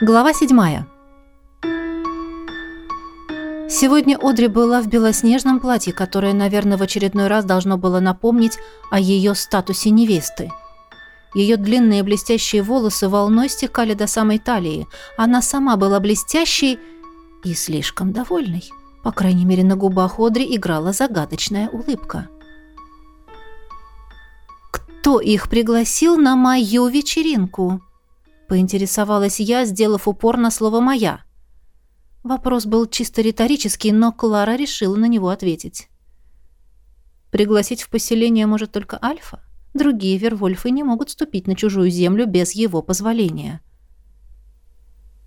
Глава 7. Сегодня Одри была в белоснежном платье, которое, наверное, в очередной раз должно было напомнить о ее статусе невесты. Ее длинные блестящие волосы волной стекали до самой талии. Она сама была блестящей и слишком довольной. По крайней мере, на губах Одри играла загадочная улыбка. «Кто их пригласил на мою вечеринку?» Поинтересовалась я, сделав упор на слово «моя». Вопрос был чисто риторический, но Клара решила на него ответить. Пригласить в поселение может только Альфа. Другие Вервольфы не могут ступить на чужую землю без его позволения.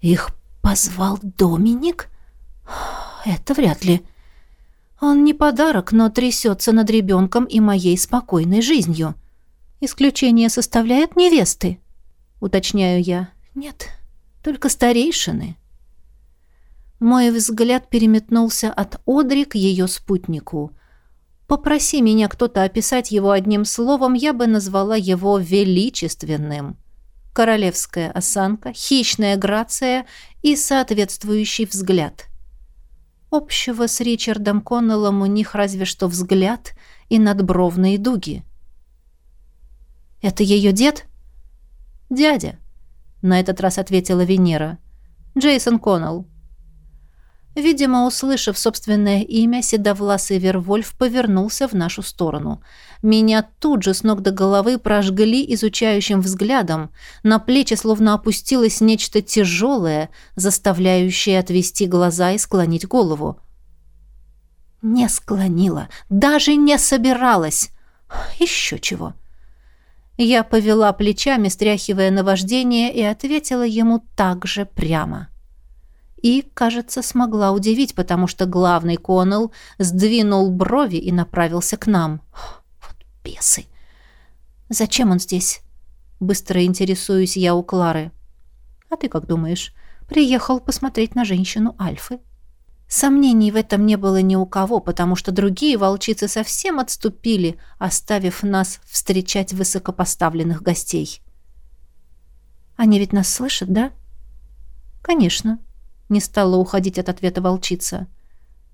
«Их позвал Доминик? Это вряд ли. Он не подарок, но трясется над ребенком и моей спокойной жизнью. Исключение составляют невесты». Уточняю я. Нет, только старейшины. Мой взгляд переметнулся от Одри к ее спутнику. Попроси меня кто-то описать его одним словом, я бы назвала его величественным. Королевская осанка, хищная грация и соответствующий взгляд. Общего с Ричардом Коннеллом у них разве что взгляд и надбровные дуги. «Это ее дед?» «Дядя», — на этот раз ответила Венера. «Джейсон Коннелл». Видимо, услышав собственное имя, седовласый Вервольф повернулся в нашу сторону. Меня тут же с ног до головы прожгли изучающим взглядом. На плечи словно опустилось нечто тяжелое, заставляющее отвести глаза и склонить голову. Не склонила, даже не собиралась. Еще чего. — я повела плечами, стряхивая наваждение, и ответила ему так же прямо. И, кажется, смогла удивить, потому что главный Коннелл сдвинул брови и направился к нам. Вот бесы! Зачем он здесь? Быстро интересуюсь я у Клары. А ты как думаешь? Приехал посмотреть на женщину Альфы. Сомнений в этом не было ни у кого, потому что другие волчицы совсем отступили, оставив нас встречать высокопоставленных гостей. «Они ведь нас слышат, да?» «Конечно», — не стала уходить от ответа волчица.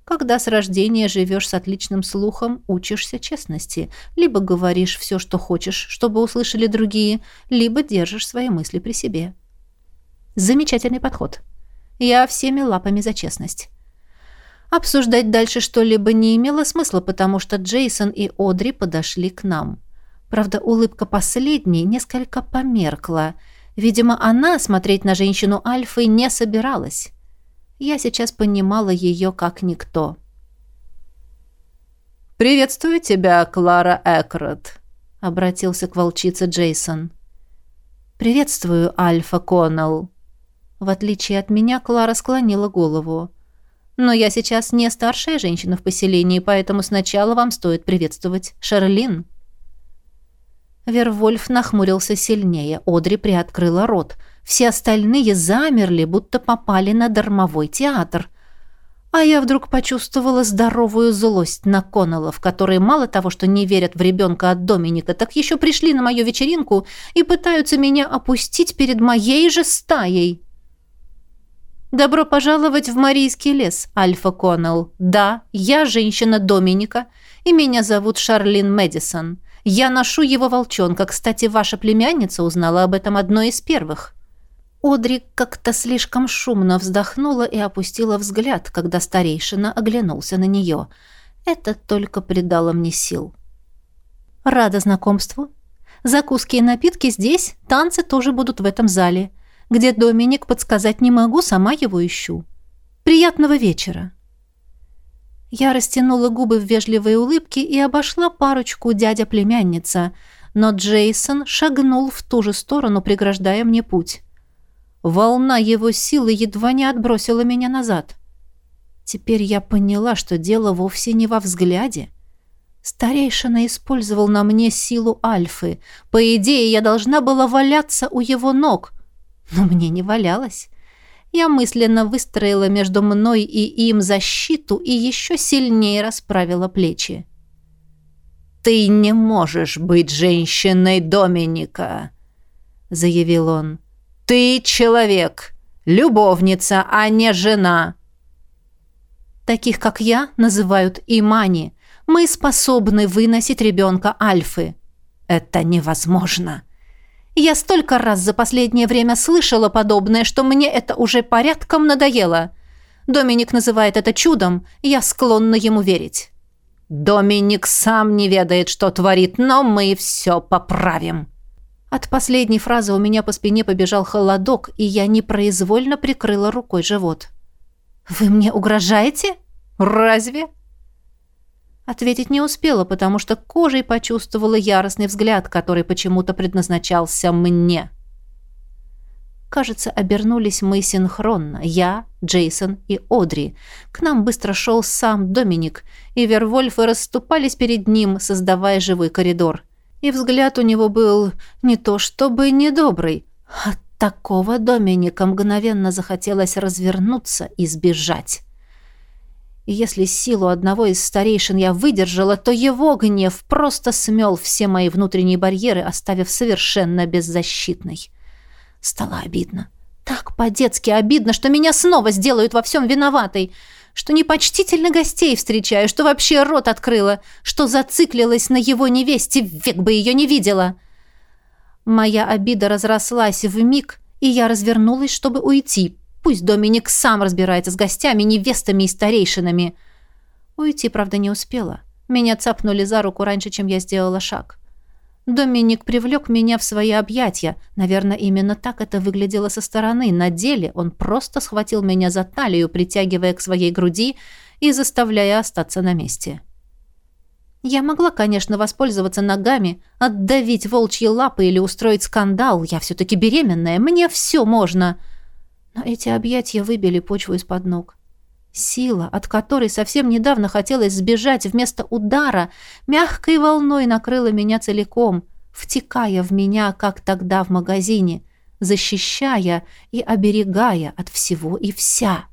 «Когда с рождения живешь с отличным слухом, учишься честности. Либо говоришь все, что хочешь, чтобы услышали другие, либо держишь свои мысли при себе». «Замечательный подход. Я всеми лапами за честность». Обсуждать дальше что-либо не имело смысла, потому что Джейсон и Одри подошли к нам. Правда, улыбка последней несколько померкла. Видимо, она смотреть на женщину Альфы не собиралась. Я сейчас понимала ее как никто. «Приветствую тебя, Клара Экрот», — обратился к волчице Джейсон. «Приветствую, Альфа Коннелл». В отличие от меня, Клара склонила голову. Но я сейчас не старшая женщина в поселении, поэтому сначала вам стоит приветствовать Шарлин». Вервольф нахмурился сильнее, Одри приоткрыла рот. Все остальные замерли, будто попали на дармовой театр. А я вдруг почувствовала здоровую злость на Коннеллов, которые мало того, что не верят в ребенка от Доминика, так еще пришли на мою вечеринку и пытаются меня опустить перед моей же стаей. «Добро пожаловать в Марийский лес, Альфа Коннелл. Да, я женщина Доминика, и меня зовут Шарлин Мэдисон. Я ношу его волчонка. Кстати, ваша племянница узнала об этом одной из первых». Одри как-то слишком шумно вздохнула и опустила взгляд, когда старейшина оглянулся на нее. Это только придало мне сил. «Рада знакомству. Закуски и напитки здесь, танцы тоже будут в этом зале». Где Доминик, подсказать не могу, сама его ищу. Приятного вечера. Я растянула губы в вежливой улыбке и обошла парочку дядя-племянница, но Джейсон шагнул в ту же сторону, преграждая мне путь. Волна его силы едва не отбросила меня назад. Теперь я поняла, что дело вовсе не во взгляде. Старейшина использовал на мне силу Альфы. По идее, я должна была валяться у его ног — но мне не валялось. Я мысленно выстроила между мной и им защиту и еще сильнее расправила плечи. «Ты не можешь быть женщиной Доминика», — заявил он. «Ты человек, Любовница, а не жена. Таких, как я, называют имани. Мы способны выносить ребенка Альфы. Это невозможно. Я столько раз за последнее время слышала подобное, что мне это уже порядком надоело. Доминик называет это чудом, я склонна ему верить. Доминик сам не ведает, что творит, но мы все поправим. От последней фразы у меня по спине побежал холодок, и я непроизвольно прикрыла рукой живот. «Вы мне угрожаете? Разве?» Ответить не успела, потому что кожей почувствовала яростный взгляд, который почему-то предназначался мне. Кажется, обернулись мы синхронно. Я, Джейсон и Одри. К нам быстро шел сам Доминик, и Вервольфы расступались перед ним, создавая живой коридор. И взгляд у него был не то чтобы недобрый. От такого Доминика мгновенно захотелось развернуться и сбежать. И если силу одного из старейшин я выдержала, то его гнев просто смел все мои внутренние барьеры, оставив совершенно беззащитной. Стало обидно. Так по-детски обидно, что меня снова сделают во всем виноватой, что непочтительно гостей встречаю, что вообще рот открыла, что зациклилась на его невесте, век бы ее не видела. Моя обида разрослась в миг, и я развернулась, чтобы уйти, Пусть Доминик сам разбирается с гостями, невестами и старейшинами. Уйти, правда, не успела. Меня цапнули за руку раньше, чем я сделала шаг. Доминик привлек меня в свои объятия. Наверное, именно так это выглядело со стороны. На деле он просто схватил меня за талию, притягивая к своей груди и заставляя остаться на месте. Я могла, конечно, воспользоваться ногами, отдавить волчьи лапы или устроить скандал. Я все-таки беременная, мне все можно. — но эти объятия выбили почву из-под ног. Сила, от которой совсем недавно хотелось сбежать вместо удара, мягкой волной накрыла меня целиком, втекая в меня, как тогда в магазине, защищая и оберегая от всего и вся.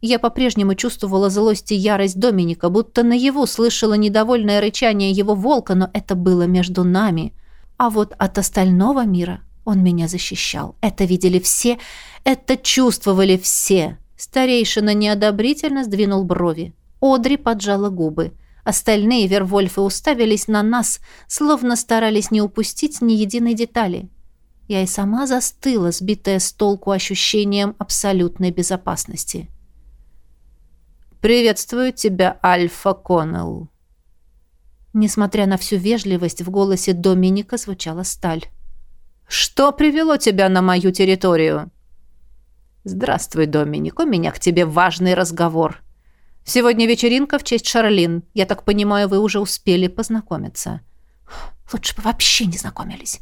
Я по-прежнему чувствовала злость и ярость Доминика, будто наяву слышала недовольное рычание его волка, но это было между нами. А вот от остального мира он меня защищал. Это видели все, это чувствовали все. Старейшина неодобрительно сдвинул брови. Одри поджала губы. Остальные вервольфы уставились на нас, словно старались не упустить ни единой детали. Я и сама застыла, сбитая с толку ощущением абсолютной безопасности. «Приветствую тебя, Альфа Коннелл!» Несмотря на всю вежливость, в голосе Доминика звучала сталь. «Что привело тебя на мою территорию?» «Здравствуй, Доминик, у меня к тебе важный разговор. Сегодня вечеринка в честь Шарлин. Я так понимаю, вы уже успели познакомиться». «Лучше бы вообще не знакомились».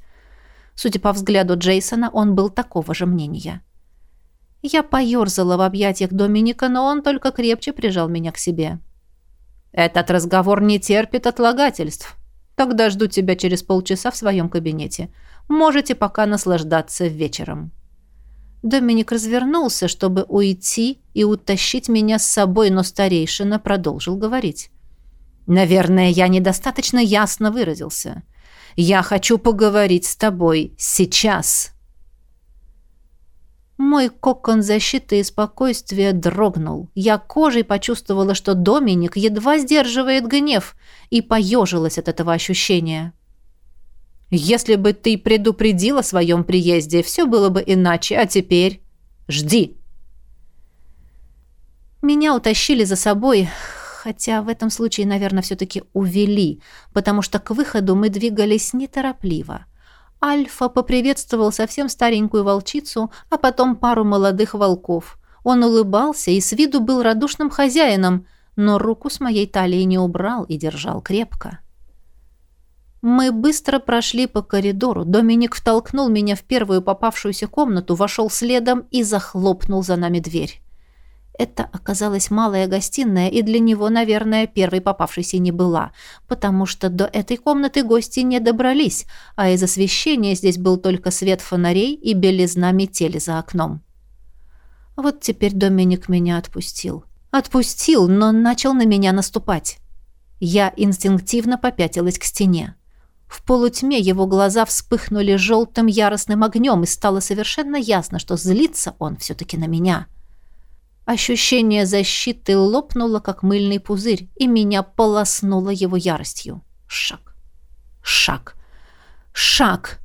Судя по взгляду Джейсона, он был такого же мнения. Я поерзала в объятиях Доминика, но он только крепче прижал меня к себе. «Этот разговор не терпит отлагательств. Тогда жду тебя через полчаса в своем кабинете. Можете пока наслаждаться вечером». Доминик развернулся, чтобы уйти и утащить меня с собой, но старейшина продолжил говорить. «Наверное, я недостаточно ясно выразился. Я хочу поговорить с тобой сейчас». Мой кокон защиты и спокойствия дрогнул. Я кожей почувствовала, что Доминик едва сдерживает гнев, и поежилась от этого ощущения. Если бы ты предупредил о своем приезде, все было бы иначе, а теперь жди. Меня утащили за собой, хотя в этом случае, наверное, все-таки увели, потому что к выходу мы двигались неторопливо. Альфа поприветствовал совсем старенькую волчицу, а потом пару молодых волков. Он улыбался и с виду был радушным хозяином, но руку с моей талии не убрал и держал крепко. Мы быстро прошли по коридору. Доминик втолкнул меня в первую попавшуюся комнату, вошел следом и захлопнул за нами дверь. Это оказалась малая гостиная, и для него, наверное, первой попавшейся не была, потому что до этой комнаты гости не добрались, а из освещения здесь был только свет фонарей и белизна метели за окном. Вот теперь Доминик меня отпустил. Отпустил, но начал на меня наступать. Я инстинктивно попятилась к стене. В полутьме его глаза вспыхнули желтым яростным огнем, и стало совершенно ясно, что злится он все-таки на меня. Ощущение защиты лопнуло, как мыльный пузырь, и меня полоснуло его яростью. Шаг. Шаг. Шаг.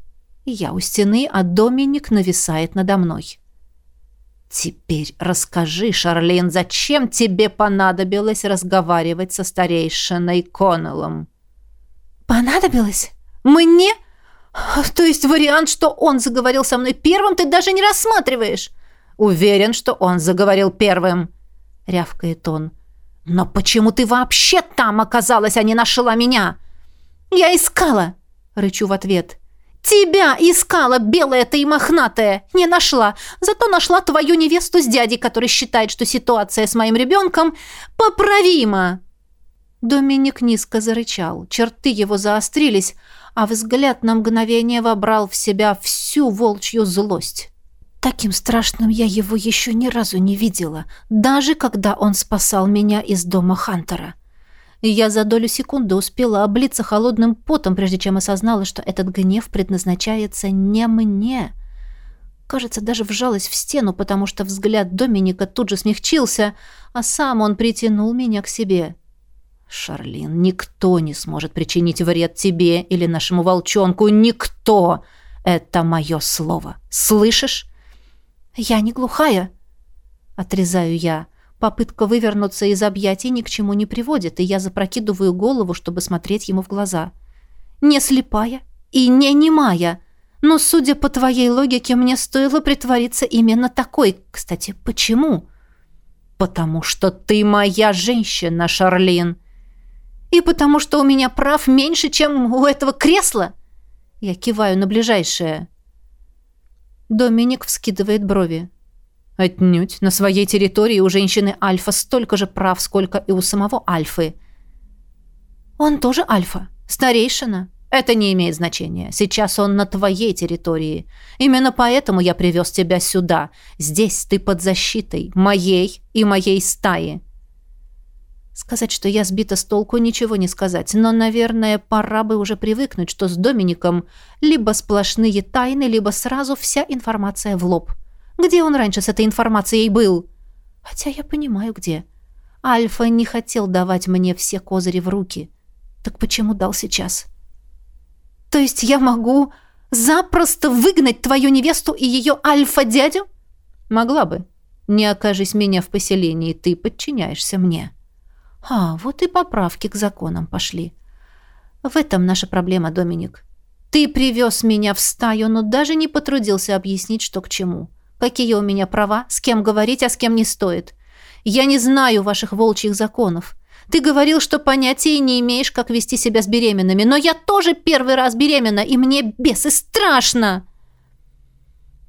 Я у стены, а Доминик нависает надо мной. «Теперь расскажи, Шарлин, зачем тебе понадобилось разговаривать со старейшиной Коннеллом?» «Понадобилось? Мне? То есть вариант, что он заговорил со мной первым, ты даже не рассматриваешь?» «Уверен, что он заговорил первым», — рявкает он. «Но почему ты вообще там оказалась, а не нашла меня?» «Я искала», — рычу в ответ. «Тебя искала, белая ты и мохнатая! Не нашла, зато нашла твою невесту с дядей, который считает, что ситуация с моим ребенком поправима!» Доминик низко зарычал, черты его заострились, а взгляд на мгновение вобрал в себя всю волчью злость. Таким страшным я его еще ни разу не видела, даже когда он спасал меня из дома Хантера. Я за долю секунды успела облиться холодным потом, прежде чем осознала, что этот гнев предназначается не мне. Кажется, даже вжалась в стену, потому что взгляд Доминика тут же смягчился, а сам он притянул меня к себе. «Шарлин, никто не сможет причинить вред тебе или нашему волчонку. Никто! Это мое слово. Слышишь?» «Я не глухая», — отрезаю я. Попытка вывернуться из объятий ни к чему не приводит, и я запрокидываю голову, чтобы смотреть ему в глаза. «Не слепая и не немая. Но, судя по твоей логике, мне стоило притвориться именно такой. Кстати, почему?» «Потому что ты моя женщина, Шарлин», и потому что у меня прав меньше, чем у этого кресла? Я киваю на ближайшее. Доминик вскидывает брови. Отнюдь. На своей территории у женщины Альфа столько же прав, сколько и у самого Альфы. Он тоже Альфа. Старейшина. Это не имеет значения. Сейчас он на твоей территории. Именно поэтому я привез тебя сюда. Здесь ты под защитой. Моей и моей стаи. Сказать, что я сбита с толку, ничего не сказать, но, наверное, пора бы уже привыкнуть, что с Домиником либо сплошные тайны, либо сразу вся информация в лоб. Где он раньше с этой информацией был? Хотя я понимаю, где. Альфа не хотел давать мне все козыри в руки. Так почему дал сейчас? То есть я могу запросто выгнать твою невесту и ее альфа-дядю? Могла бы. Не окажись меня в поселении, ты подчиняешься мне. А, вот и поправки к законам пошли. В этом наша проблема, Доминик. Ты привез меня в стаю, но даже не потрудился объяснить, что к чему. Какие у меня права, с кем говорить, а с кем не стоит. Я не знаю ваших волчьих законов. Ты говорил, что понятия не имеешь, как вести себя с беременными, но я тоже первый раз беременна, и мне бесы страшно!»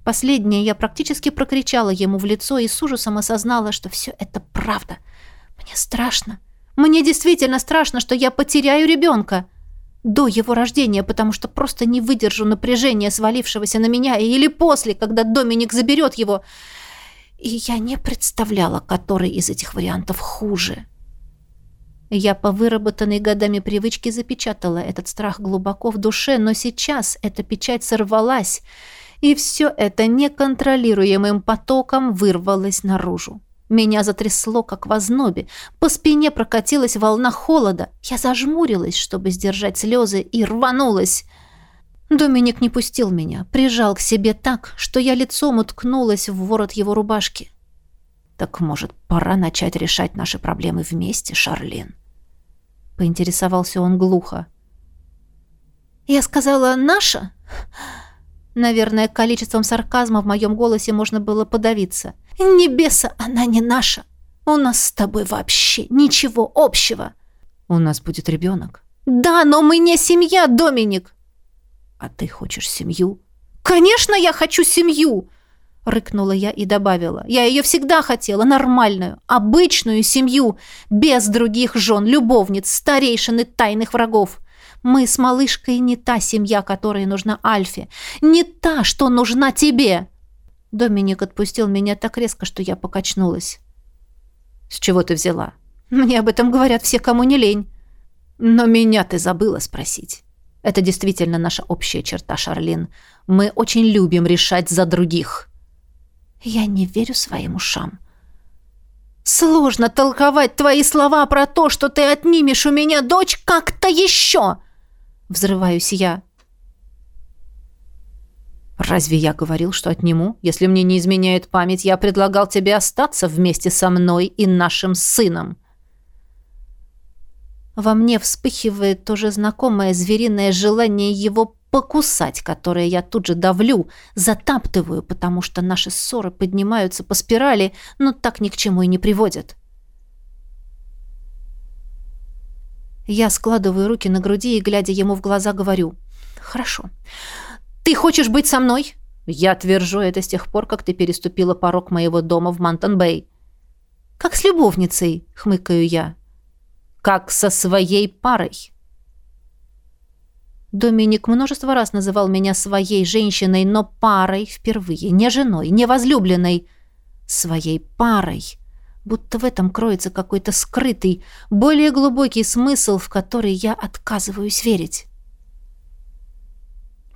Последнее я практически прокричала ему в лицо и с ужасом осознала, что все это правда. Мне страшно. Мне действительно страшно, что я потеряю ребенка до его рождения, потому что просто не выдержу напряжения, свалившегося на меня, или после, когда Доминик заберет его. И я не представляла, который из этих вариантов хуже. Я по выработанной годами привычке запечатала этот страх глубоко в душе, но сейчас эта печать сорвалась, и все это неконтролируемым потоком вырвалось наружу. Меня затрясло, как в ознобе. По спине прокатилась волна холода. Я зажмурилась, чтобы сдержать слезы, и рванулась. Доминик не пустил меня, прижал к себе так, что я лицом уткнулась в ворот его рубашки. «Так, может, пора начать решать наши проблемы вместе, Шарлин?» Поинтересовался он глухо. «Я сказала «наша»?» Наверное, количеством сарказма в моем голосе можно было подавиться. «Небеса, она не наша. У нас с тобой вообще ничего общего». «У нас будет ребенок». «Да, но мы не семья, Доминик». «А ты хочешь семью?» «Конечно, я хочу семью!» Рыкнула я и добавила. «Я ее всегда хотела, нормальную, обычную семью, без других жен, любовниц, старейшин и тайных врагов. Мы с малышкой не та семья, которая нужна Альфе. Не та, что нужна тебе!» Доминик отпустил меня так резко, что я покачнулась. «С чего ты взяла?» «Мне об этом говорят все, кому не лень». «Но меня ты забыла спросить. Это действительно наша общая черта, Шарлин. Мы очень любим решать за других. Я не верю своим ушам. Сложно толковать твои слова про то, что ты отнимешь у меня дочь как-то еще. Взрываюсь я. Разве я говорил, что отниму? Если мне не изменяет память, я предлагал тебе остаться вместе со мной и нашим сыном. Во мне вспыхивает тоже знакомое звериное желание его покусать, которое я тут же давлю, затаптываю, потому что наши ссоры поднимаются по спирали, но так ни к чему и не приводят. Я складываю руки на груди и, глядя ему в глаза, говорю «Хорошо. Ты хочешь быть со мной?» Я твержу это с тех пор, как ты переступила порог моего дома в Мантон-Бэй. «Как с любовницей», — хмыкаю я как со своей парой. Доминик множество раз называл меня своей женщиной, но парой впервые, не женой, не возлюбленной, своей парой. Будто в этом кроется какой-то скрытый, более глубокий смысл, в который я отказываюсь верить.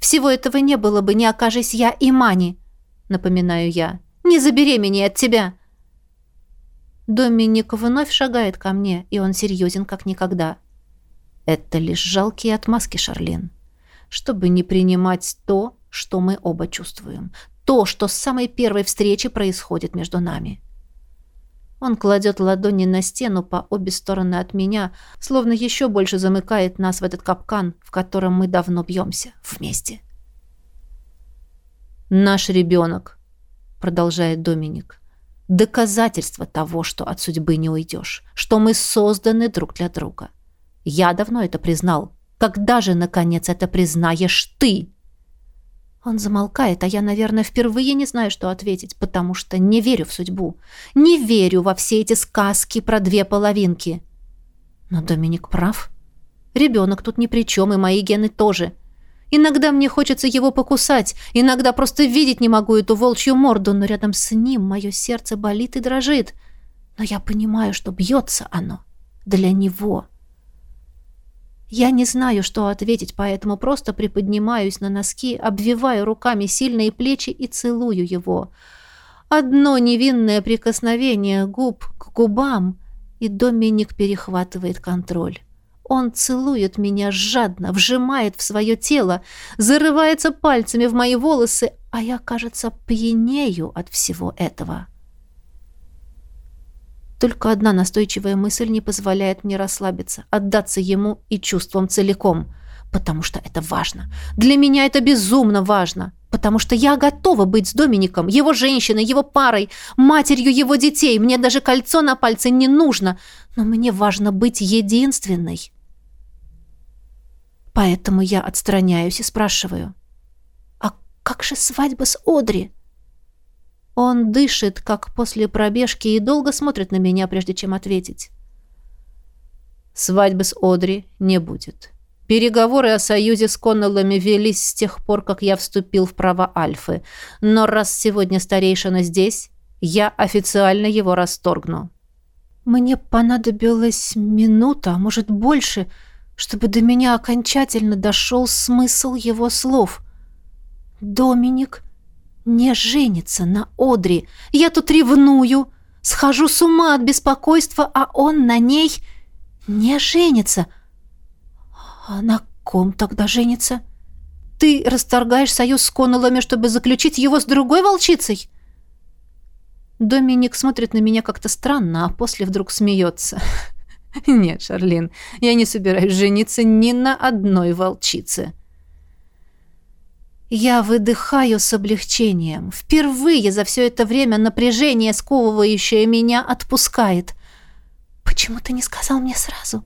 «Всего этого не было бы, не окажись я и Мани», — напоминаю я. «Не забеременей от тебя. Доминик вновь шагает ко мне, и он серьезен, как никогда. Это лишь жалкие отмазки, Шарлин. Чтобы не принимать то, что мы оба чувствуем. То, что с самой первой встречи происходит между нами. Он кладет ладони на стену по обе стороны от меня, словно еще больше замыкает нас в этот капкан, в котором мы давно бьемся вместе. «Наш ребенок», — продолжает Доминик доказательство того, что от судьбы не уйдешь, что мы созданы друг для друга. Я давно это признал. Когда же, наконец, это признаешь ты?» Он замолкает, а я, наверное, впервые не знаю, что ответить, потому что не верю в судьбу. Не верю во все эти сказки про две половинки. Но Доминик прав. Ребенок тут ни при чем, и мои гены тоже. Иногда мне хочется его покусать, иногда просто видеть не могу эту волчью морду, но рядом с ним мое сердце болит и дрожит. Но я понимаю, что бьется оно для него. Я не знаю, что ответить, поэтому просто приподнимаюсь на носки, обвиваю руками сильные плечи и целую его. Одно невинное прикосновение губ к губам, и Доминик перехватывает контроль. Он целует меня жадно, вжимает в свое тело, зарывается пальцами в мои волосы, а я, кажется, пьянею от всего этого. Только одна настойчивая мысль не позволяет мне расслабиться, отдаться ему и чувствам целиком, потому что это важно. Для меня это безумно важно, потому что я готова быть с Домиником, его женщиной, его парой, матерью его детей. Мне даже кольцо на пальце не нужно, но мне важно быть единственной. Поэтому я отстраняюсь и спрашиваю. «А как же свадьба с Одри?» Он дышит, как после пробежки, и долго смотрит на меня, прежде чем ответить. «Свадьбы с Одри не будет. Переговоры о союзе с Коннеллами велись с тех пор, как я вступил в права Альфы. Но раз сегодня старейшина здесь, я официально его расторгну». «Мне понадобилась минута, а может больше», чтобы до меня окончательно дошел смысл его слов. «Доминик не женится на Одри. Я тут ревную, схожу с ума от беспокойства, а он на ней не женится. А на ком тогда женится? Ты расторгаешь союз с Коннеллами, чтобы заключить его с другой волчицей?» Доминик смотрит на меня как-то странно, а после вдруг смеется. Нет, Шарлин, я не собираюсь жениться ни на одной волчице. Я выдыхаю с облегчением. Впервые за все это время напряжение, сковывающее меня, отпускает. Почему ты не сказал мне сразу?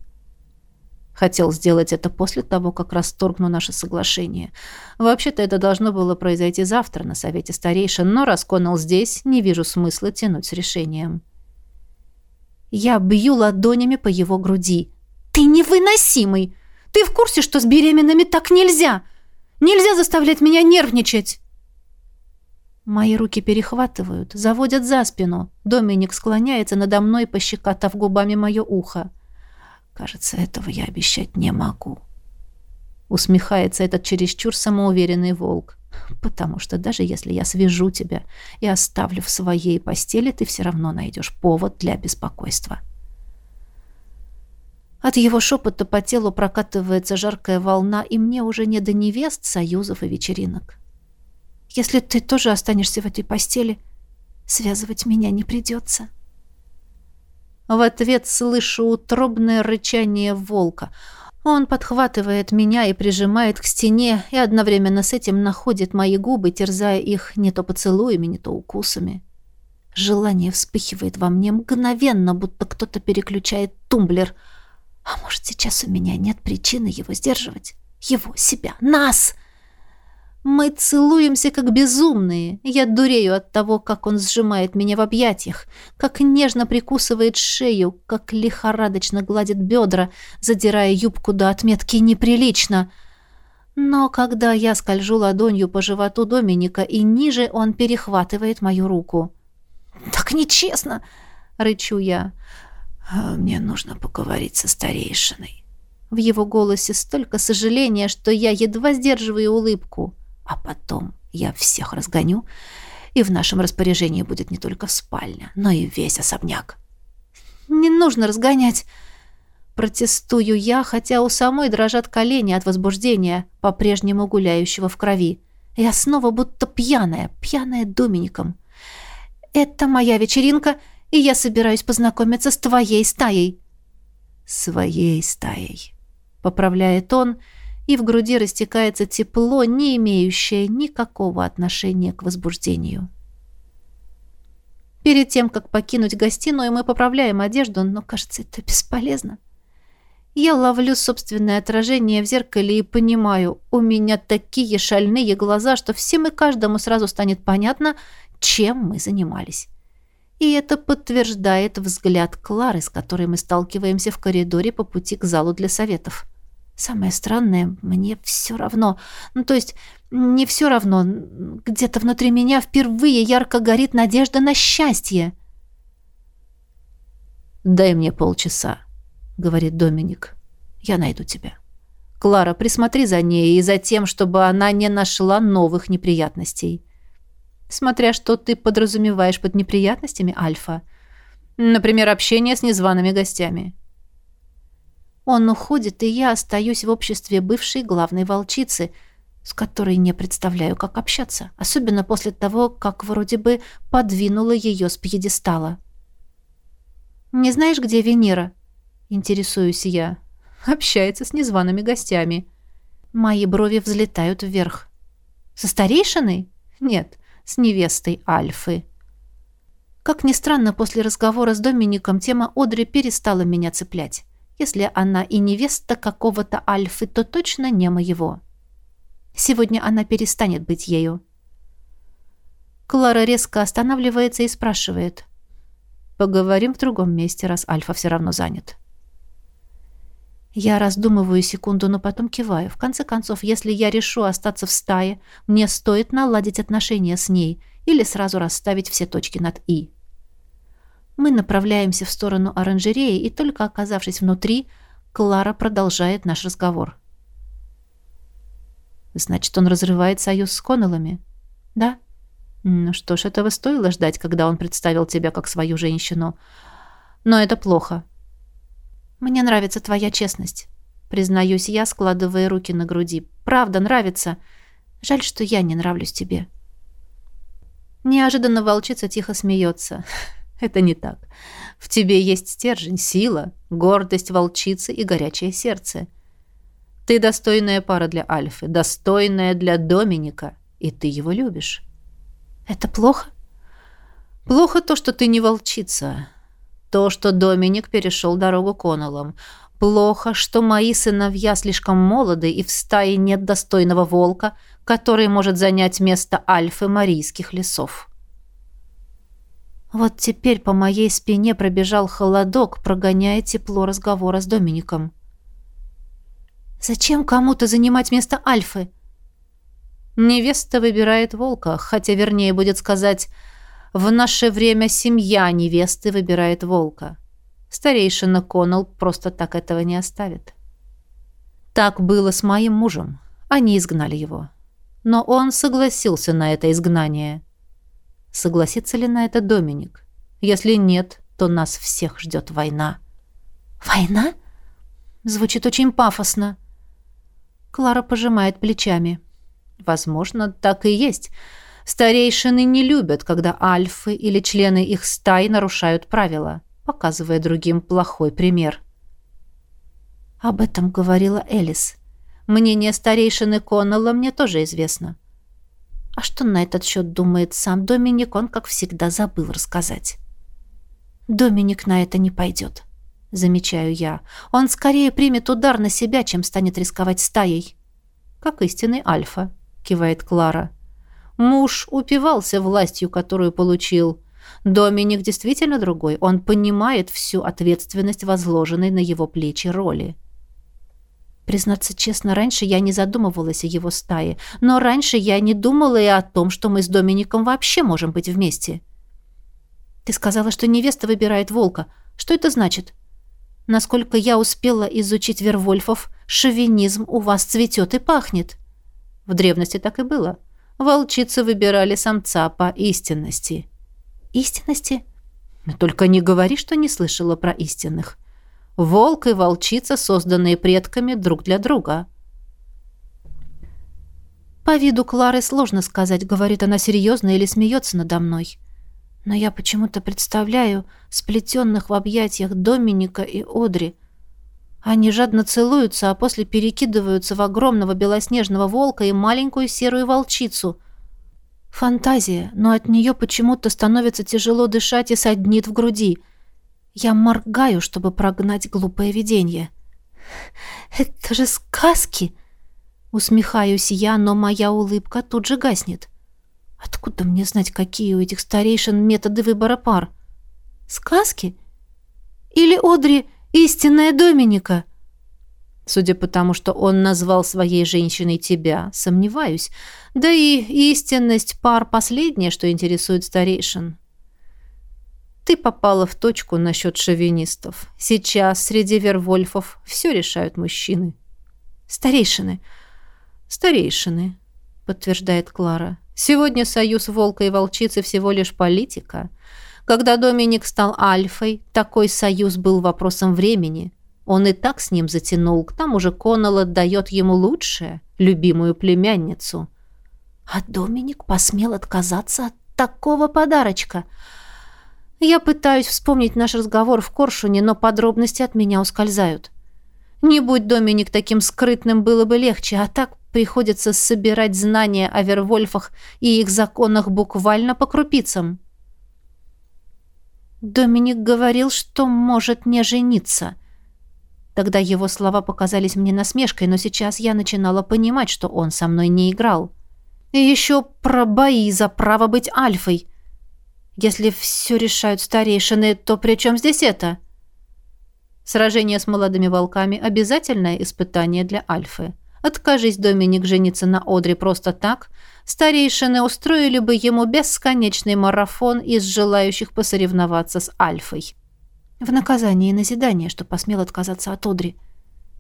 Хотел сделать это после того, как расторгну наше соглашение. Вообще-то это должно было произойти завтра на совете старейшин, но раз Коннелл здесь, не вижу смысла тянуть с решением. Я бью ладонями по его груди. «Ты невыносимый! Ты в курсе, что с беременными так нельзя? Нельзя заставлять меня нервничать!» Мои руки перехватывают, заводят за спину. Доминик склоняется надо мной, пощекотав губами мое ухо. Кажется, этого я обещать не могу. Усмехается этот чересчур самоуверенный волк. Потому что даже если я свяжу тебя и оставлю в своей постели, ты все равно найдешь повод для беспокойства. От его шепота по телу прокатывается жаркая волна, и мне уже не до невест, союзов и вечеринок. Если ты тоже останешься в этой постели, связывать меня не придется. В ответ слышу утробное рычание волка — он подхватывает меня и прижимает к стене, и одновременно с этим находит мои губы, терзая их не то поцелуями, не то укусами. Желание вспыхивает во мне мгновенно, будто кто-то переключает тумблер. А может, сейчас у меня нет причины его сдерживать? Его, себя, нас! Мы целуемся как безумные. Я дурею от того, как он сжимает меня в объятиях, как нежно прикусывает шею, как лихорадочно гладит бедра, задирая юбку до отметки «неприлично». Но когда я скольжу ладонью по животу Доминика и ниже, он перехватывает мою руку. «Так нечестно!» — рычу я. «А «Мне нужно поговорить со старейшиной». В его голосе столько сожаления, что я едва сдерживаю улыбку. А потом я всех разгоню, и в нашем распоряжении будет не только спальня, но и весь особняк. Не нужно разгонять. Протестую я, хотя у самой дрожат колени от возбуждения, по-прежнему гуляющего в крови. Я снова будто пьяная, пьяная Домиником. Это моя вечеринка, и я собираюсь познакомиться с твоей стаей. Своей стаей, поправляет он, — и в груди растекается тепло, не имеющее никакого отношения к возбуждению. Перед тем, как покинуть гостиную, мы поправляем одежду, но, кажется, это бесполезно. Я ловлю собственное отражение в зеркале и понимаю, у меня такие шальные глаза, что всем и каждому сразу станет понятно, чем мы занимались. И это подтверждает взгляд Клары, с которой мы сталкиваемся в коридоре по пути к залу для советов. Самое странное, мне все равно. Ну, то есть, не все равно. Где-то внутри меня впервые ярко горит надежда на счастье. «Дай мне полчаса», — говорит Доминик. «Я найду тебя. Клара, присмотри за ней и за тем, чтобы она не нашла новых неприятностей. Смотря что ты подразумеваешь под неприятностями, Альфа. Например, общение с незваными гостями». Он уходит, и я остаюсь в обществе бывшей главной волчицы, с которой не представляю, как общаться, особенно после того, как вроде бы подвинула ее с пьедестала. «Не знаешь, где Венера?» — интересуюсь я. «Общается с незваными гостями». Мои брови взлетают вверх. «Со старейшиной?» «Нет, с невестой Альфы». Как ни странно, после разговора с Домиником тема Одри перестала меня цеплять. Если она и невеста какого-то Альфы, то точно не моего. Сегодня она перестанет быть ею. Клара резко останавливается и спрашивает. «Поговорим в другом месте, раз Альфа все равно занят». Я раздумываю секунду, но потом киваю. В конце концов, если я решу остаться в стае, мне стоит наладить отношения с ней или сразу расставить все точки над «и». Мы направляемся в сторону оранжереи, и только оказавшись внутри, Клара продолжает наш разговор. Значит, он разрывает союз с Коннеллами? Да? Ну что ж, этого стоило ждать, когда он представил тебя как свою женщину. Но это плохо. Мне нравится твоя честность. Признаюсь я, складывая руки на груди. Правда, нравится. Жаль, что я не нравлюсь тебе. Неожиданно волчица тихо смеется. Это не так. В тебе есть стержень, сила, гордость волчицы и горячее сердце. Ты достойная пара для Альфы, достойная для Доминика, и ты его любишь. Это плохо? Плохо то, что ты не волчица. То, что Доминик перешел дорогу Коннеллам. Плохо, что мои сыновья слишком молоды, и в стае нет достойного волка, который может занять место Альфы Марийских лесов. Вот теперь по моей спине пробежал холодок, прогоняя тепло разговора с Домиником. «Зачем кому-то занимать место Альфы?» «Невеста выбирает волка, хотя вернее будет сказать, в наше время семья невесты выбирает волка. Старейшина Коннелл просто так этого не оставит». Так было с моим мужем. Они изгнали его. Но он согласился на это изгнание. Согласится ли на это Доминик? Если нет, то нас всех ждет война. «Война?» Звучит очень пафосно. Клара пожимает плечами. Возможно, так и есть. Старейшины не любят, когда альфы или члены их стай нарушают правила, показывая другим плохой пример. Об этом говорила Элис. Мнение старейшины Коннелла мне тоже известно. А что на этот счет думает сам Доминик, он, как всегда, забыл рассказать. Доминик на это не пойдет, замечаю я. Он скорее примет удар на себя, чем станет рисковать стаей. Как истинный альфа, кивает Клара. Муж упивался властью, которую получил. Доминик действительно другой. Он понимает всю ответственность, возложенной на его плечи роли. Признаться честно, раньше я не задумывалась о его стае, но раньше я не думала и о том, что мы с Домиником вообще можем быть вместе. Ты сказала, что невеста выбирает волка. Что это значит? Насколько я успела изучить Вервольфов, шовинизм у вас цветет и пахнет. В древности так и было. Волчицы выбирали самца по истинности. Истинности? Только не говори, что не слышала про истинных. Волк и волчица, созданные предками друг для друга. По виду Клары сложно сказать, говорит она серьезно или смеется надо мной. Но я почему-то представляю сплетенных в объятиях Доминика и Одри. Они жадно целуются, а после перекидываются в огромного белоснежного волка и маленькую серую волчицу. Фантазия, но от нее почему-то становится тяжело дышать и саднит в груди — я моргаю, чтобы прогнать глупое видение. «Это же сказки!» Усмехаюсь я, но моя улыбка тут же гаснет. Откуда мне знать, какие у этих старейшин методы выбора пар? Сказки? Или Одри истинная Доминика? Судя по тому, что он назвал своей женщиной тебя, сомневаюсь. Да и истинность пар последнее, что интересует старейшин. Ты попала в точку насчет шовинистов. Сейчас среди вервольфов все решают мужчины. Старейшины. Старейшины, подтверждает Клара. Сегодня союз волка и волчицы всего лишь политика. Когда Доминик стал альфой, такой союз был вопросом времени. Он и так с ним затянул. К тому же Коннелл отдает ему лучшее, любимую племянницу. А Доминик посмел отказаться от такого подарочка – я пытаюсь вспомнить наш разговор в Коршуне, но подробности от меня ускользают. Не будь Доминик таким скрытным, было бы легче, а так приходится собирать знания о Вервольфах и их законах буквально по крупицам. Доминик говорил, что может не жениться. Тогда его слова показались мне насмешкой, но сейчас я начинала понимать, что он со мной не играл. И еще про бои за право быть альфой – если все решают старейшины, то при чем здесь это? Сражение с молодыми волками – обязательное испытание для Альфы. Откажись Доминик жениться на Одре просто так, старейшины устроили бы ему бесконечный марафон из желающих посоревноваться с Альфой. В наказание и назидание, что посмел отказаться от Одри.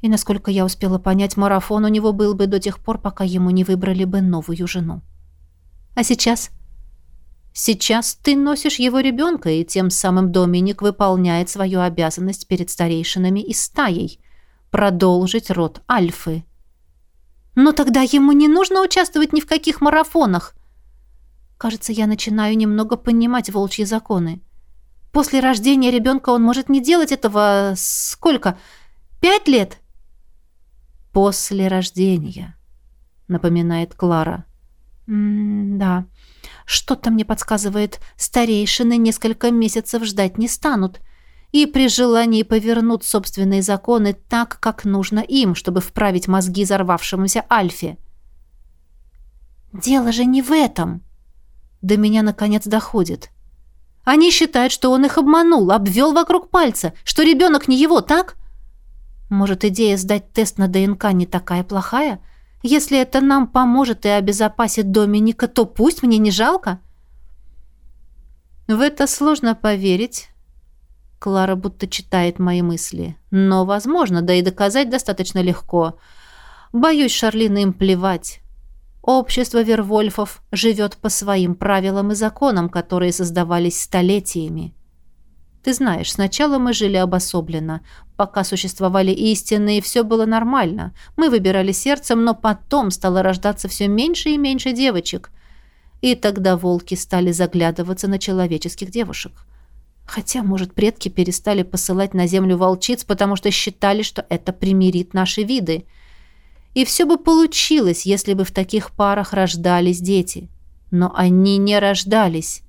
И, насколько я успела понять, марафон у него был бы до тех пор, пока ему не выбрали бы новую жену. А сейчас – Сейчас ты носишь его ребенка, и тем самым Доминик выполняет свою обязанность перед старейшинами и стаей – продолжить род Альфы. Но тогда ему не нужно участвовать ни в каких марафонах. Кажется, я начинаю немного понимать волчьи законы. После рождения ребенка он может не делать этого... Сколько? Пять лет? После рождения, напоминает Клара. Да. Что-то мне подсказывает, старейшины несколько месяцев ждать не станут. И при желании повернут собственные законы так, как нужно им, чтобы вправить мозги взорвавшемуся Альфе. Дело же не в этом. До меня наконец доходит. Они считают, что он их обманул, обвел вокруг пальца, что ребенок не его, так? Может, идея сдать тест на ДНК не такая плохая? — если это нам поможет и обезопасит Доминика, то пусть мне не жалко. В это сложно поверить. Клара будто читает мои мысли. Но возможно, да и доказать достаточно легко. Боюсь, Шарлина им плевать. Общество Вервольфов живет по своим правилам и законам, которые создавались столетиями. Ты знаешь, сначала мы жили обособленно. Пока существовали истины, и все было нормально. Мы выбирали сердцем, но потом стало рождаться все меньше и меньше девочек. И тогда волки стали заглядываться на человеческих девушек. Хотя, может, предки перестали посылать на землю волчиц, потому что считали, что это примирит наши виды. И все бы получилось, если бы в таких парах рождались дети. Но они не рождались.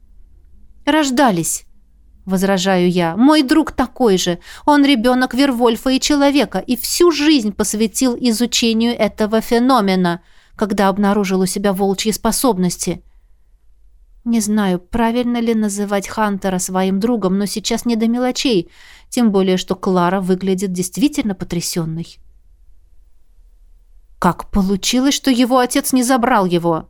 Рождались возражаю я. Мой друг такой же. Он ребенок Вервольфа и человека и всю жизнь посвятил изучению этого феномена, когда обнаружил у себя волчьи способности. Не знаю, правильно ли называть Хантера своим другом, но сейчас не до мелочей, тем более, что Клара выглядит действительно потрясенной. Как получилось, что его отец не забрал его?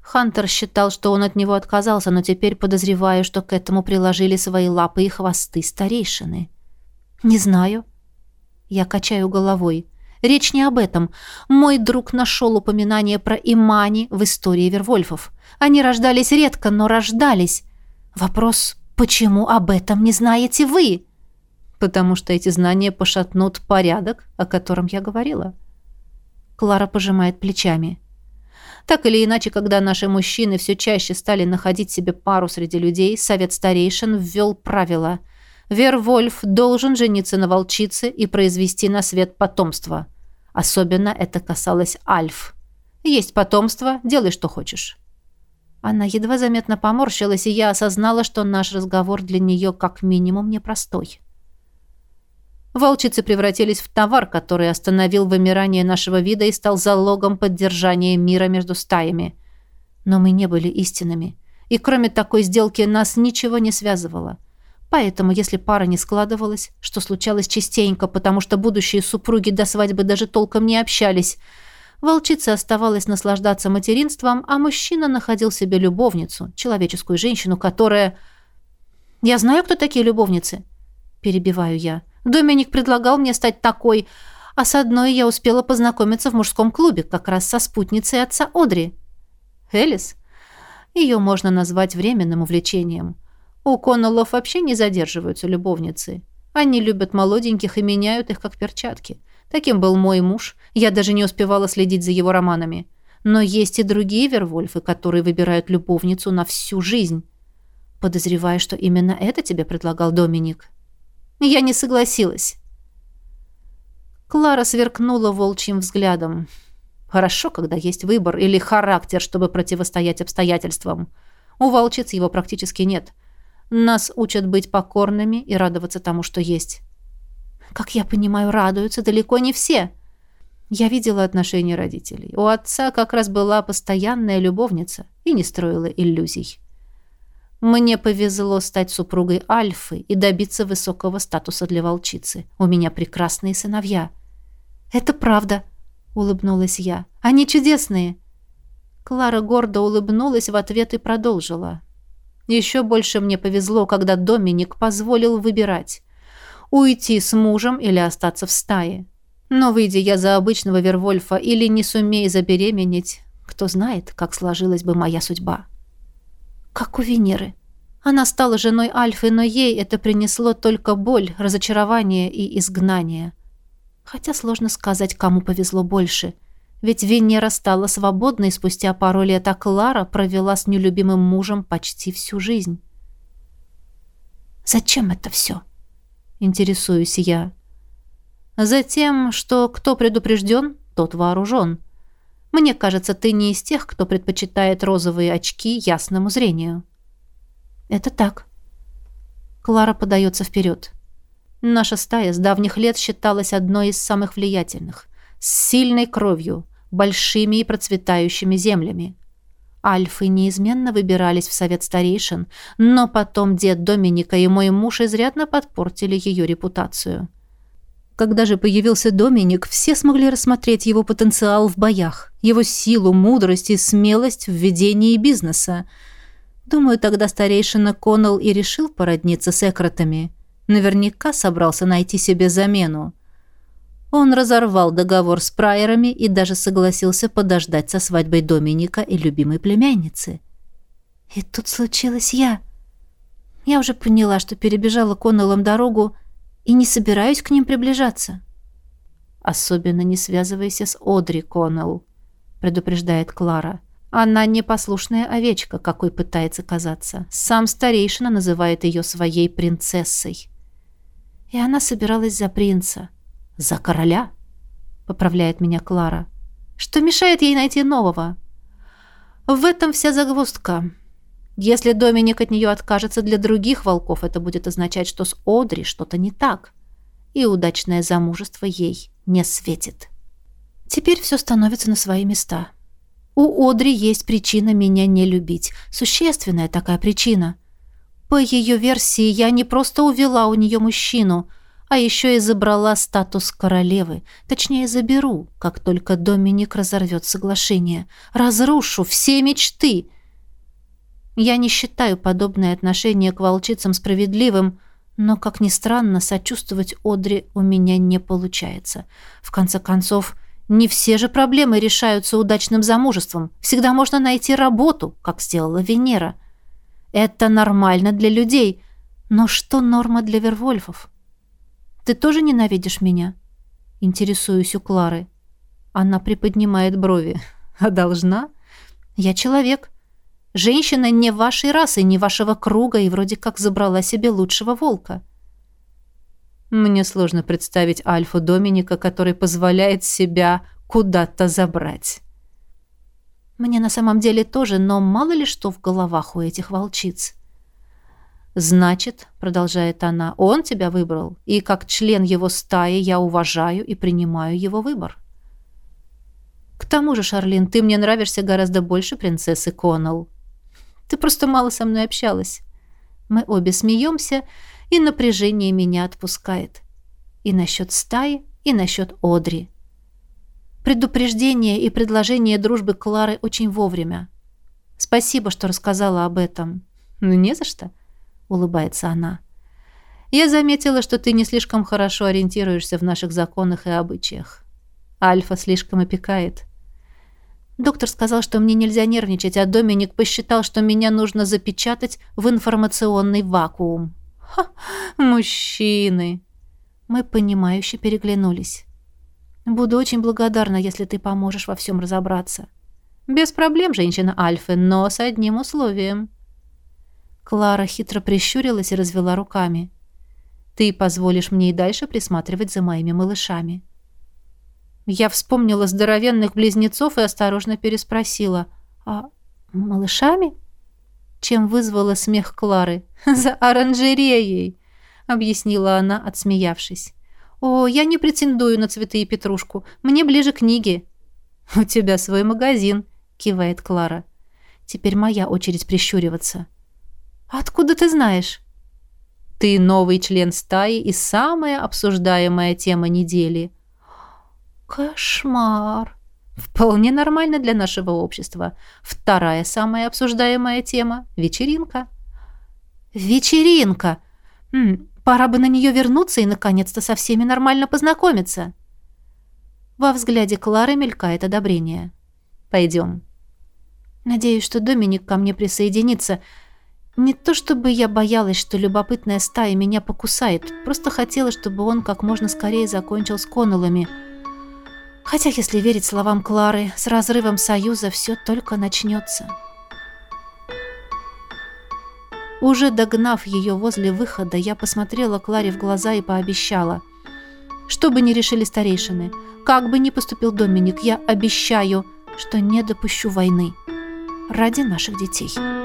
Хантер считал, что он от него отказался, но теперь подозреваю, что к этому приложили свои лапы и хвосты старейшины. Не знаю. Я качаю головой. Речь не об этом. Мой друг нашел упоминание про Имани в истории Вервольфов. Они рождались редко, но рождались. Вопрос, почему об этом не знаете вы? Потому что эти знания пошатнут порядок, о котором я говорила. Клара пожимает плечами. Так или иначе, когда наши мужчины все чаще стали находить себе пару среди людей, совет старейшин ввел правило. Вервольф должен жениться на волчице и произвести на свет потомство. Особенно это касалось альф. Есть потомство, делай, что хочешь. Она едва заметно поморщилась, и я осознала, что наш разговор для нее как минимум непростой. Волчицы превратились в товар, который остановил вымирание нашего вида и стал залогом поддержания мира между стаями. Но мы не были истинными. И кроме такой сделки нас ничего не связывало. Поэтому, если пара не складывалась, что случалось частенько, потому что будущие супруги до свадьбы даже толком не общались, волчица оставалась наслаждаться материнством, а мужчина находил себе любовницу, человеческую женщину, которая... «Я знаю, кто такие любовницы», — перебиваю я. Доминик предлагал мне стать такой, а с одной я успела познакомиться в мужском клубе, как раз со спутницей отца Одри. Элис? Ее можно назвать временным увлечением. У Коннеллов вообще не задерживаются любовницы. Они любят молоденьких и меняют их как перчатки. Таким был мой муж. Я даже не успевала следить за его романами. Но есть и другие вервольфы, которые выбирают любовницу на всю жизнь. Подозреваю, что именно это тебе предлагал Доминик. Я не согласилась. Клара сверкнула волчьим взглядом. Хорошо, когда есть выбор или характер, чтобы противостоять обстоятельствам. У волчиц его практически нет. Нас учат быть покорными и радоваться тому, что есть. Как я понимаю, радуются далеко не все. Я видела отношения родителей. У отца как раз была постоянная любовница и не строила иллюзий. Мне повезло стать супругой Альфы и добиться высокого статуса для волчицы. У меня прекрасные сыновья. Это правда, улыбнулась я. Они чудесные. Клара гордо улыбнулась в ответ и продолжила. Еще больше мне повезло, когда Доминик позволил выбирать. Уйти с мужем или остаться в стае. Но выйдя я за обычного Вервольфа или не сумея забеременеть, кто знает, как сложилась бы моя судьба как у Венеры. Она стала женой Альфы, но ей это принесло только боль, разочарование и изгнание. Хотя сложно сказать, кому повезло больше. Ведь Венера стала свободной спустя пару лет, а Клара провела с нелюбимым мужем почти всю жизнь. «Зачем это все?» — интересуюсь я. «Затем, что кто предупрежден, тот вооружен», мне кажется, ты не из тех, кто предпочитает розовые очки ясному зрению. Это так. Клара подается вперед. Наша стая с давних лет считалась одной из самых влиятельных. С сильной кровью, большими и процветающими землями. Альфы неизменно выбирались в совет старейшин, но потом дед Доминика и мой муж изрядно подпортили ее репутацию. Когда же появился Доминик, все смогли рассмотреть его потенциал в боях, его силу, мудрость и смелость в ведении бизнеса. Думаю, тогда старейшина Коннелл и решил породниться с экротами. Наверняка собрался найти себе замену. Он разорвал договор с прайерами и даже согласился подождать со свадьбой Доминика и любимой племянницы. И тут случилась я. Я уже поняла, что перебежала Коннеллом дорогу и не собираюсь к ним приближаться. Особенно не связывайся с Одри, Коннелл, предупреждает Клара. Она непослушная овечка, какой пытается казаться. Сам старейшина называет ее своей принцессой. И она собиралась за принца. «За короля?» — поправляет меня Клара. «Что мешает ей найти нового?» «В этом вся загвоздка. Если Доминик от нее откажется для других волков, это будет означать, что с Одри что-то не так, и удачное замужество ей не светит. Теперь все становится на свои места. У Одри есть причина меня не любить, существенная такая причина. По ее версии, я не просто увела у нее мужчину — а еще и забрала статус королевы. Точнее, заберу, как только Доминик разорвет соглашение. Разрушу все мечты. Я не считаю подобное отношение к волчицам справедливым, но, как ни странно, сочувствовать Одри у меня не получается. В конце концов, не все же проблемы решаются удачным замужеством. Всегда можно найти работу, как сделала Венера. Это нормально для людей, но что норма для вервольфов? Ты тоже ненавидишь меня?» Интересуюсь у Клары. Она приподнимает брови. «А должна? Я человек. Женщина не вашей расы, не вашего круга и вроде как забрала себе лучшего волка». Мне сложно представить Альфу Доминика, который позволяет себя куда-то забрать. Мне на самом деле тоже, но мало ли что в головах у этих волчиц. «Значит, — продолжает она, — он тебя выбрал, и как член его стаи я уважаю и принимаю его выбор». «К тому же, Шарлин, ты мне нравишься гораздо больше принцессы Коннелл. Ты просто мало со мной общалась. Мы обе смеемся, и напряжение меня отпускает. И насчет стаи, и насчет Одри. Предупреждение и предложение дружбы Клары очень вовремя. Спасибо, что рассказала об этом. Ну, не за что» улыбается она. Я заметила, что ты не слишком хорошо ориентируешься в наших законах и обычаях. Альфа слишком опекает. Доктор сказал, что мне нельзя нервничать, а Доминик посчитал, что меня нужно запечатать в информационный вакуум. Ха, мужчины. Мы понимающе переглянулись. Буду очень благодарна, если ты поможешь во всем разобраться. Без проблем, женщина Альфы, но с одним условием. Клара хитро прищурилась и развела руками. «Ты позволишь мне и дальше присматривать за моими малышами». Я вспомнила здоровенных близнецов и осторожно переспросила. «А малышами?» Чем вызвала смех Клары. «За оранжереей!» — объяснила она, отсмеявшись. «О, я не претендую на цветы и петрушку. Мне ближе книги». «У тебя свой магазин», — кивает Клара. «Теперь моя очередь прищуриваться». «Откуда ты знаешь?» «Ты новый член стаи и самая обсуждаемая тема недели». «Кошмар!» «Вполне нормально для нашего общества. Вторая самая обсуждаемая тема – вечеринка». «Вечеринка! М пора бы на нее вернуться и, наконец-то, со всеми нормально познакомиться». Во взгляде Клары мелькает одобрение. «Пойдем». «Надеюсь, что Доминик ко мне присоединится – не то чтобы я боялась, что любопытная стая меня покусает, просто хотела, чтобы он как можно скорее закончил с Коннеллами. Хотя, если верить словам Клары, с разрывом союза все только начнется. Уже догнав ее возле выхода, я посмотрела Кларе в глаза и пообещала. Что бы ни решили старейшины, как бы ни поступил Доминик, я обещаю, что не допущу войны ради наших детей».